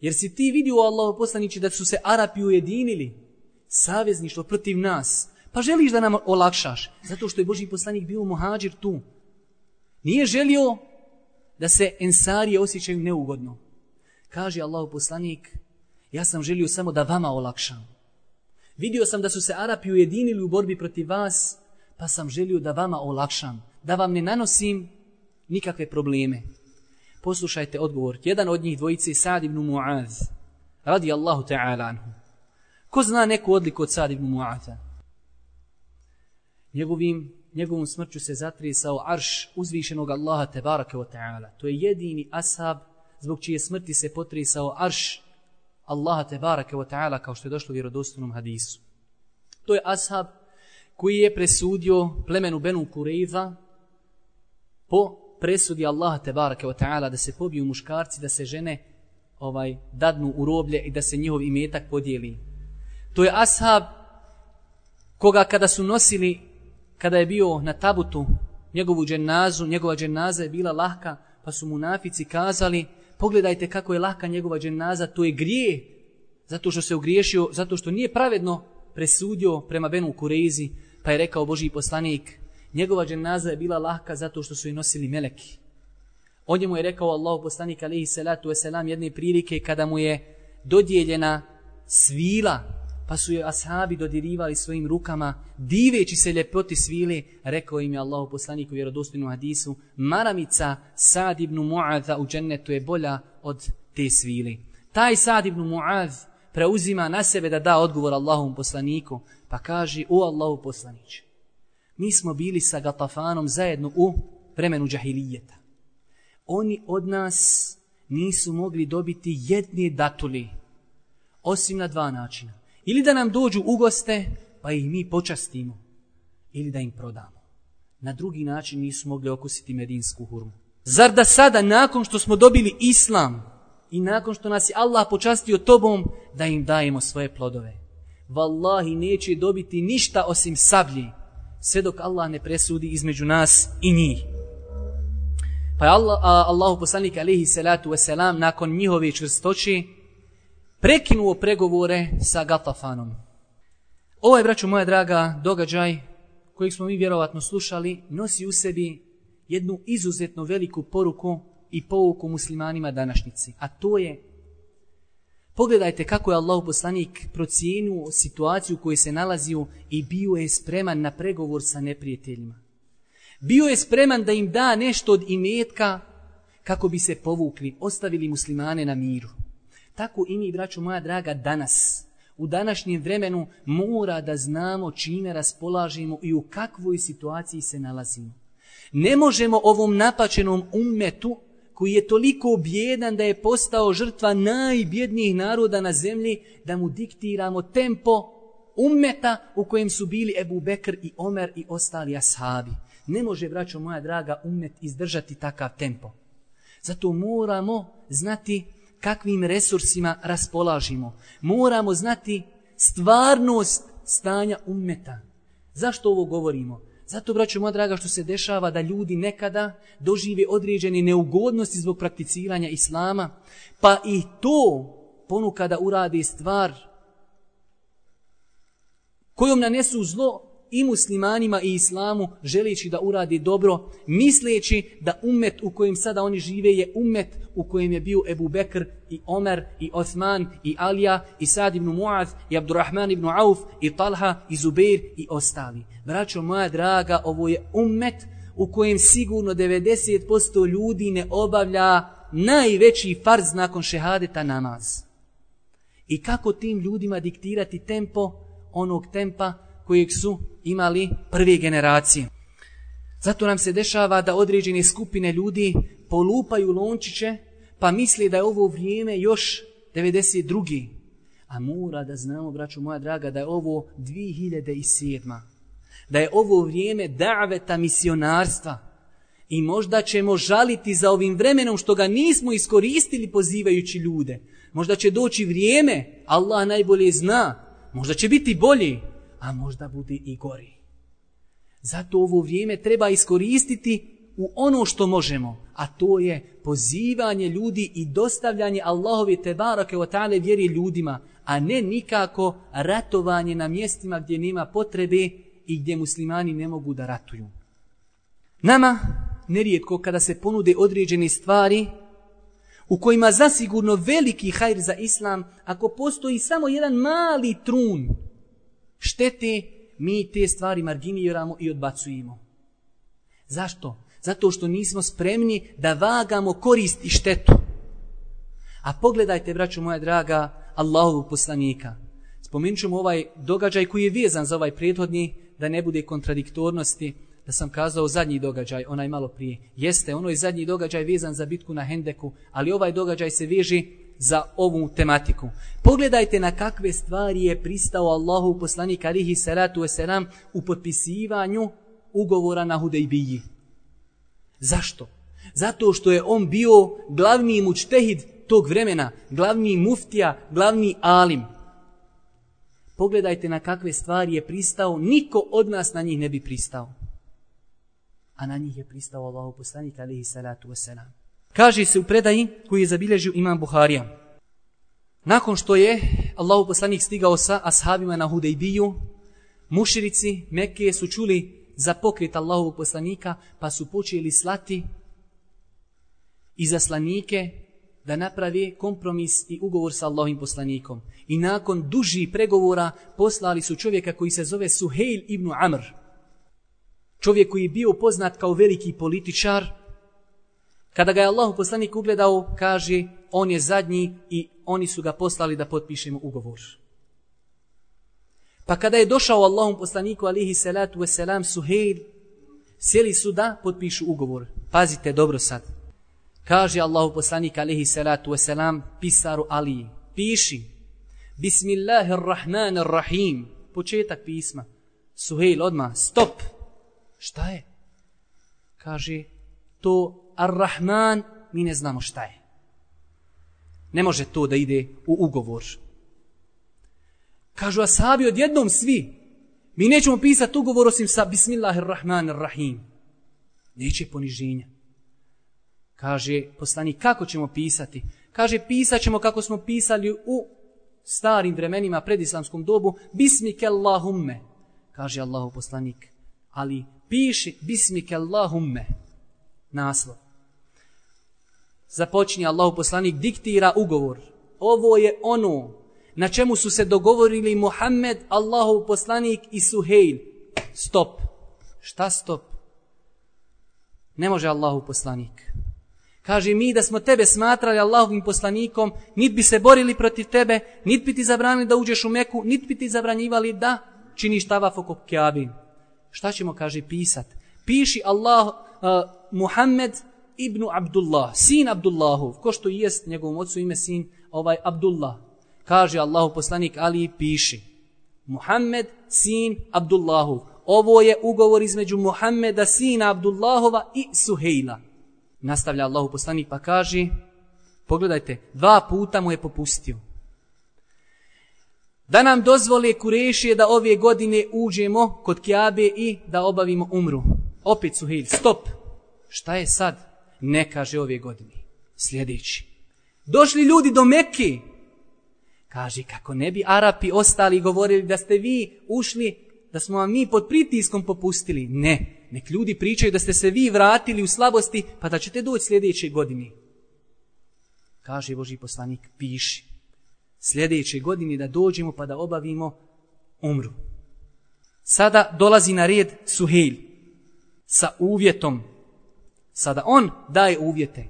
Jer si ti vidio Allahu poslanici da su se Arapi ujedinili, savezništvo protiv nas, pa želiš da nam olakšaš, zato što je Boži poslanik bio muhađir tu. Nije želio da se ensarije osjećaju neugodno. Kaže Allahu poslanik, ja sam želio samo da vama olakšam. Vidio sam da su se Arapi ujedinili u borbi protiv vas, pa sam želio da vama olakšam, da vam ne nanosim nikakve probleme. Poslušajte odgovor. Jedan od njih dvojice je Sad ibn Mu'az. Radi Allahu ta'ala anhu. Ko zna neku odliku od Sad ibn Mu'aza? Njegovim, njegovom smrću se zatresao arš uzvišenog Allaha tebaraka wa ta'ala. To je jedini ashab zbog čije smrti se potresao arš Allaha tebaraka wa ta'ala kao što je došlo u vjerodostojnom hadisu. To je ashab koji je presudio plemenu Benu Kureiza po presudi Allaha te barake wa ta'ala da se pobiju muškarci, da se žene ovaj dadnu u roblje i da se njihov imetak podijeli. To je ashab koga kada su nosili, kada je bio na tabutu njegovu dženazu, njegova dženaza je bila lahka, pa su munafici kazali, pogledajte kako je laka njegova dženaza, to je grije, zato što se ugriješio, zato što nije pravedno presudio prema Benu Kurezi, pa je rekao Boži poslanik, njegova dženaza je bila lahka zato što su je nosili meleki. On je mu je rekao Allahu poslanik alaihi salatu wasalam jedne prilike kada mu je dodijeljena svila, pa su je ashabi dodirivali svojim rukama, diveći se ljepoti svile, rekao im je Allahu poslanik u vjerodostojnom hadisu, maramica Sad ibn Mu'adha u džennetu je bolja od te svile. Taj Sad ibn Mu'adh preuzima na sebe da da odgovor Allahom poslaniku, pa kaže, o Allahu poslanić, mi smo bili sa Gatafanom zajedno u vremenu džahilijeta. Oni od nas nisu mogli dobiti jedne datuli, osim na dva načina. Ili da nam dođu u goste, pa ih mi počastimo, ili da im prodamo. Na drugi način nisu mogli okusiti medinsku hurmu. Zar da sada, nakon što smo dobili islam i nakon što nas je Allah počastio tobom, da im dajemo svoje plodove? Wallahi neće dobiti ništa osim sablji, sve dok Allah ne presudi između nas i njih. Pa je Allah, Allahu poslanik alaihi salatu wasalam nakon njihove čvrstoće prekinuo pregovore sa Gatafanom. Ovaj, braću moja draga, događaj kojeg smo mi vjerovatno slušali, nosi u sebi jednu izuzetno veliku poruku i pouku muslimanima današnjici. A to je Pogledajte kako je Allah poslanik procijenuo situaciju u kojoj se nalazio i bio je spreman na pregovor sa neprijateljima. Bio je spreman da im da nešto od imetka kako bi se povukli, ostavili muslimane na miru. Tako i mi, braću moja draga, danas, u današnjem vremenu, mora da znamo čime raspolažimo i u kakvoj situaciji se nalazimo. Ne možemo ovom napačenom ummetu koji je toliko bjedan da je postao žrtva najbjednijih naroda na zemlji, da mu diktiramo tempo ummeta u kojem su bili Ebu Bekr i Omer i ostali ashabi. Ne može, braćo moja draga, ummet izdržati takav tempo. Zato moramo znati kakvim resursima raspolažimo. Moramo znati stvarnost stanja ummeta. Zašto ovo govorimo? Zato, braćo moja draga, što se dešava da ljudi nekada dožive određene neugodnosti zbog prakticiranja islama, pa i to ponukada uradi stvar kojom nanesu zlo i muslimanima i islamu, želeći da uradi dobro, misleći da umet u kojem sada oni žive je umet u kojem je bio Ebu Bekr i Omer i Osman i Alija i Sad ibn Muaz i Abdurrahman ibn Auf i Talha i Zubeir i ostali. Braćo moja draga, ovo je umet u kojem sigurno 90% ljudi ne obavlja najveći farz nakon šehadeta namaz. I kako tim ljudima diktirati tempo onog tempa kojeg su imali prve generacije. Zato nam se dešava da određene skupine ljudi polupaju lončiće pa misli da je ovo vrijeme još 92. A mora da znamo, braću moja draga, da je ovo 2007. Da je ovo vrijeme daveta misionarstva. I možda ćemo žaliti za ovim vremenom što ga nismo iskoristili pozivajući ljude. Možda će doći vrijeme, Allah najbolje zna, možda će biti bolji, a možda bude i gori. Zato ovo vrijeme treba iskoristiti u ono što možemo, a to je pozivanje ljudi i dostavljanje Allahovi tebarake o ta'ale vjeri ljudima, a ne nikako ratovanje na mjestima gdje nema potrebe i gdje muslimani ne mogu da ratuju. Nama, nerijetko kada se ponude određene stvari, u kojima zasigurno veliki hajr za islam, ako postoji samo jedan mali trun štete, mi te stvari marginiramo i odbacujemo. Zašto? Zato što nismo spremni da vagamo korist i štetu. A pogledajte, braću moja draga, Allahovu poslanika. Spomenut ćemo ovaj događaj koji je vezan za ovaj prethodni, da ne bude kontradiktornosti, da sam kazao zadnji događaj, onaj malo prije. Jeste, ono je zadnji događaj vezan za bitku na Hendeku, ali ovaj događaj se veže za ovu tematiku. Pogledajte na kakve stvari je pristao Allahu poslanik alihi salatu wasalam u potpisivanju ugovora na Hudejbiji. Zašto? Zato što je on bio glavni mučtehid tog vremena, glavni muftija, glavni alim. Pogledajte na kakve stvari je pristao, niko od nas na njih ne bi pristao. A na njih je pristao Allahu poslanik alihi salatu wasalam. Kaže se u predaji koji je zabilježio imam Buharija. Nakon što je Allahu poslanik stigao sa ashabima na Hudejbiju, muširici Mekke su čuli za pokret Allahovog poslanika, pa su počeli slati i zaslanike da napravi kompromis i ugovor sa Allahovim poslanikom. I nakon duži pregovora poslali su čovjeka koji se zove Suheil ibn Amr. Čovjek koji je bio poznat kao veliki političar, Kada ga je Allahu poslanik ugledao, kaže, on je zadnji i oni su ga poslali da potpišemo ugovor. Pa kada je došao Allahom poslaniku alihi salatu wasalam Suheil, sjeli su da potpišu ugovor. Pazite dobro sad. Kaže Allahu poslanik alihi salatu wasalam pisaru Ali, piši, Bismillahirrahmanirrahim, početak pisma. Suheil odmah, stop. Šta je? Kaže, to Ar-Rahman, mi ne znamo šta je. Ne može to da ide u ugovor. Kažu asabi odjednom svi, mi nećemo pisati ugovor osim sa Bismillahirrahmanirrahim. Neće poniženja. Kaže poslani, kako ćemo pisati? Kaže, pisat ćemo kako smo pisali u starim vremenima pred islamskom dobu, Bismike Allahumme. Kaže Allahu poslanik, ali piši Bismike Allahumme. Naslov započinje Allahu poslanik, diktira ugovor. Ovo je ono na čemu su se dogovorili Muhammed, Allahu poslanik i Suheil. Stop. Šta stop? Ne može Allahu poslanik. Kaže mi da smo tebe smatrali Allahovim poslanikom, nit bi se borili protiv tebe, nit bi ti zabranili da uđeš u Meku, nit bi ti zabranjivali da činiš tavaf oko Kjabi. Šta ćemo, kaže, pisat? Piši Allah, uh, Muhammed, ibn Abdullah, sin Abdullahov, ko što i jest njegovom ocu ime sin ovaj Abdullah. Kaže Allahu poslanik Ali piši Muhammed sin Abdullahov. Ovo je ugovor između Muhammeda sina Abdullahova i Suhejla. Nastavlja Allahu poslanik pa kaže Pogledajte, dva puta mu je popustio. Da nam dozvole kurešije da ove godine uđemo kod Kjabe i da obavimo umru. Opet Suhejl, stop. Šta je sad? Ne kaže ove godine. Sljedeći. Došli ljudi do Mekke. Kaže, kako ne bi Arapi ostali govorili da ste vi ušli, da smo vam mi pod pritiskom popustili. Ne, nek ljudi pričaju da ste se vi vratili u slabosti, pa da ćete doći sljedeće godine. Kaže Boži poslanik, piši. Sljedeće godine da dođemo pa da obavimo umru. Sada dolazi na red Suhejl sa uvjetom. Sada on daje uvjete.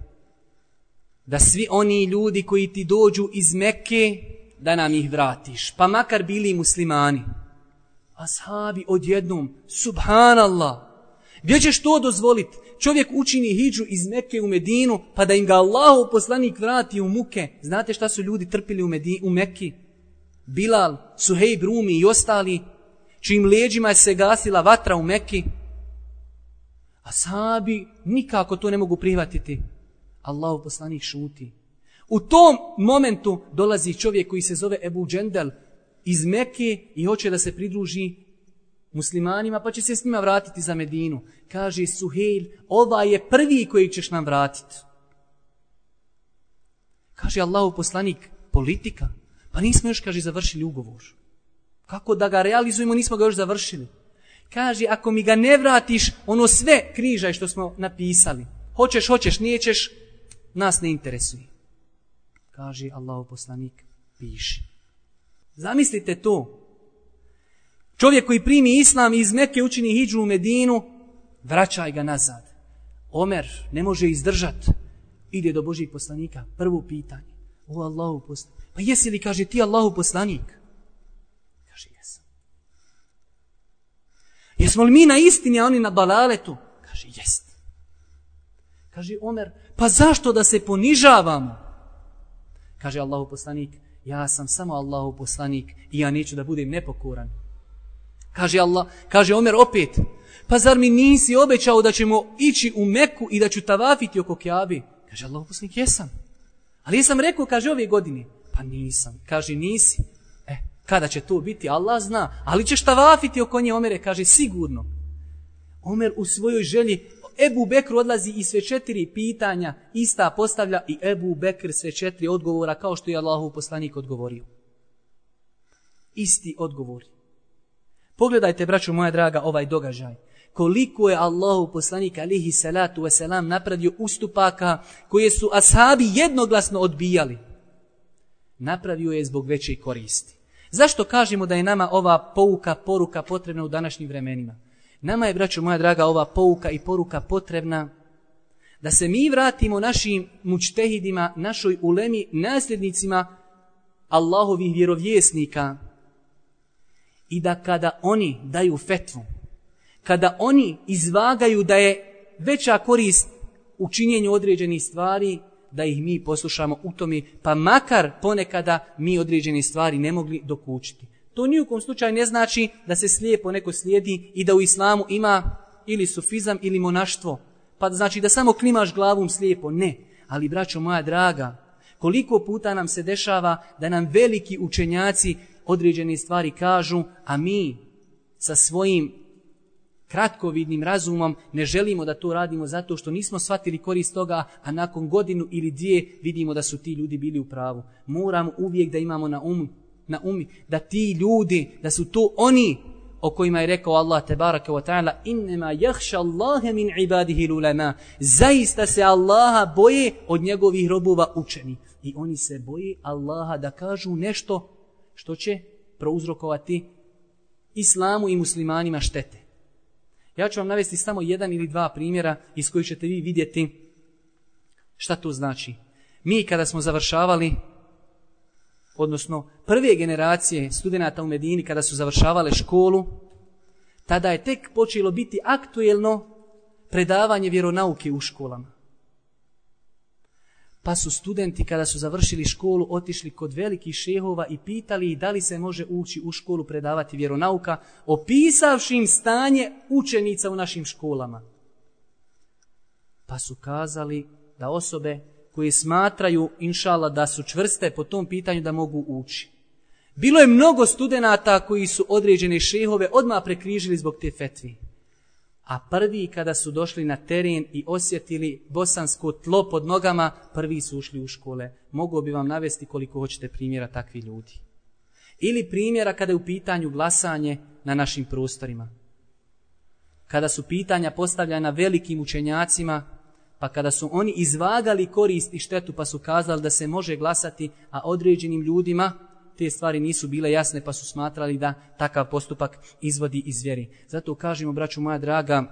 Da svi oni ljudi koji ti dođu iz Mekke, da nam ih vratiš. Pa makar bili muslimani. Ashabi odjednom, subhanallah. Gdje ćeš to dozvolit? Čovjek učini hijđu iz Mekke u Medinu, pa da im ga Allahu poslanik vrati u muke. Znate šta su ljudi trpili u, Medini, u Mekki? Bilal, Suhejb, Rumi i ostali, čim leđima je se gasila vatra u Mekki. Asabi nikako to ne mogu prihvatiti. Allahu poslanik šuti. U tom momentu dolazi čovjek koji se zove Ebu Džendel iz Mekke i hoće da se pridruži muslimanima, pa će se s njima vratiti za Medinu. Kaže Suhejl, ova je prvi koji ćeš nam vratiti. Kaže Allahu poslanik, politika. Pa nismo još, kaže, završili ugovor. Kako da ga realizujemo, nismo ga još završili. Kaže, ako mi ga ne vratiš, ono sve križaj što smo napisali. Hoćeš, hoćeš, nijećeš, nas ne interesuje. Kaže Allah poslanik, piši. Zamislite to. Čovjek koji primi islam iz Mekke učini hijđu u Medinu, vraćaj ga nazad. Omer ne može izdržat. Ide do Božih poslanika. Prvo pitanje. O Allahu poslanik. Pa jesi li, kaže, ti Allahu poslanik? Kaže, jesam. Jesmo li mi na istini, a oni na balaletu? Kaže, jest. Kaže Omer, pa zašto da se ponižavamo? Kaže Allahu poslanik, ja sam samo Allahu poslanik i ja neću da budem nepokoran. Kaže Allah, kaže Omer opet, pa zar mi nisi obećao da ćemo ići u Meku i da ću tavafiti oko Kjabi? Kaže Allahu poslanik, jesam. Ali jesam rekao, kaže ove godine, pa nisam. Kaže nisi. Kada će to biti, Allah zna. Ali ćeš tavafiti oko nje, Omere, kaže sigurno. Omer u svojoj želji, Ebu Bekr odlazi i sve četiri pitanja ista postavlja i Ebu Bekr sve četiri odgovora kao što je Allahov poslanik odgovorio. Isti odgovori. Pogledajte, braću moja draga, ovaj događaj. Koliko je Allahu poslanik alihi salatu wasalam napravio ustupaka koje su ashabi jednoglasno odbijali. Napravio je zbog veće koristi. Zašto kažemo da je nama ova pouka, poruka potrebna u današnjim vremenima? Nama je, braćo moja draga, ova pouka i poruka potrebna da se mi vratimo našim mučtehidima, našoj ulemi, nasljednicima Allahovih vjerovjesnika, i da kada oni daju fetvu, kada oni izvagaju da je veća korist u činjenju određenih stvari, da ih mi poslušamo u tome, pa makar ponekada mi određene stvari ne mogli dokučiti. To nijukom slučaju ne znači da se slijepo neko slijedi i da u islamu ima ili sufizam ili monaštvo. Pa znači da samo klimaš glavom slijepo. Ne. Ali, braćo moja draga, koliko puta nam se dešava da nam veliki učenjaci određene stvari kažu, a mi sa svojim kratkovidnim razumom ne želimo da to radimo zato što nismo shvatili korist toga, a nakon godinu ili dvije vidimo da su ti ljudi bili u pravu. Moramo uvijek da imamo na umu na umi da ti ljudi, da su to oni o kojima je rekao Allah tebaraka wa ta'ala innema jahša Allahe min ibadihi lulema zaista se Allaha boje od njegovih robova učeni i oni se boje Allaha da kažu nešto što će prouzrokovati islamu i muslimanima štete. Ja ću vam navesti samo jedan ili dva primjera iz kojih ćete vi vidjeti šta to znači. Mi kada smo završavali, odnosno prve generacije studenta u Medini kada su završavale školu, tada je tek počelo biti aktuelno predavanje vjeronauke u školama. Pa su studenti kada su završili školu otišli kod velikih šehova i pitali ih da li se može ući u školu predavati vjeronauka, opisavši im stanje učenica u našim školama. Pa su kazali da osobe koje smatraju, inšala, da su čvrste po tom pitanju da mogu ući. Bilo je mnogo studenata koji su određene šehove odmah prekrižili zbog te fetvi. A prvi kada su došli na teren i osjetili bosansko tlo pod nogama, prvi su ušli u škole. Mogu bi vam navesti koliko hoćete primjera takvi ljudi. Ili primjera kada je u pitanju glasanje na našim prostorima. Kada su pitanja postavljena velikim učenjacima, pa kada su oni izvagali korist i štetu pa su kazali da se može glasati, a određenim ljudima te stvari nisu bile jasne pa su smatrali da takav postupak izvodi iz vjeri. Zato kažemo, braću moja draga,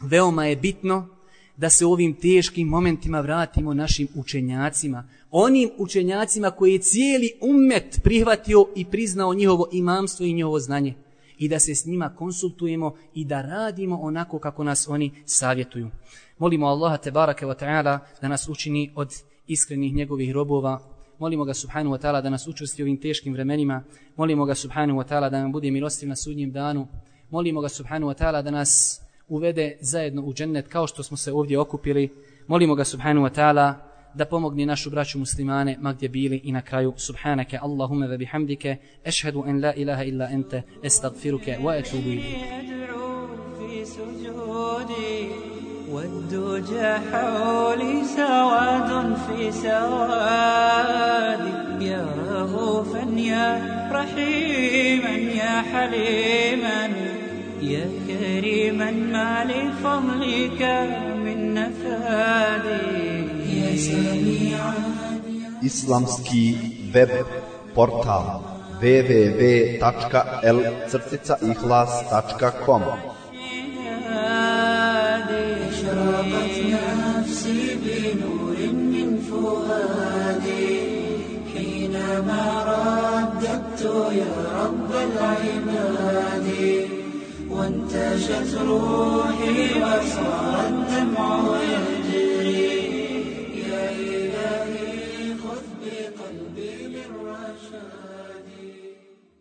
veoma je bitno da se u ovim teškim momentima vratimo našim učenjacima. Onim učenjacima koji je cijeli umet prihvatio i priznao njihovo imamstvo i njihovo znanje. I da se s njima konsultujemo i da radimo onako kako nas oni savjetuju. Molimo Allaha te barake wa ta'ala da nas učini od iskrenih njegovih robova Molimo ga subhanahu wa ta'ala da nas učvrsti ovim teškim vremenima. Molimo ga subhanahu wa ta'ala da nam bude milostiv na sudnjem danu. Molimo ga subhanahu wa ta'ala da nas uvede zajedno u džennet kao što smo se ovdje okupili. Molimo ga subhanahu wa ta'ala da pomogne našu braću muslimane ma gdje bili i na kraju subhanaka Allahumma ve bihamdike ešhedu en la ilaha illa ente estagfiruke wa etubu ilike والدجى حولي سواد في سواد يا رغوفا يا رحيما يا حليما يا كريما ما لفضلك من نفادي. يا سميعا Islamski web portal www.l-ihlas.com أشرقت نفسي بنور من فؤادي. حينما رددت يا رب العباد وانتشت روحي وصار الدمع يهدي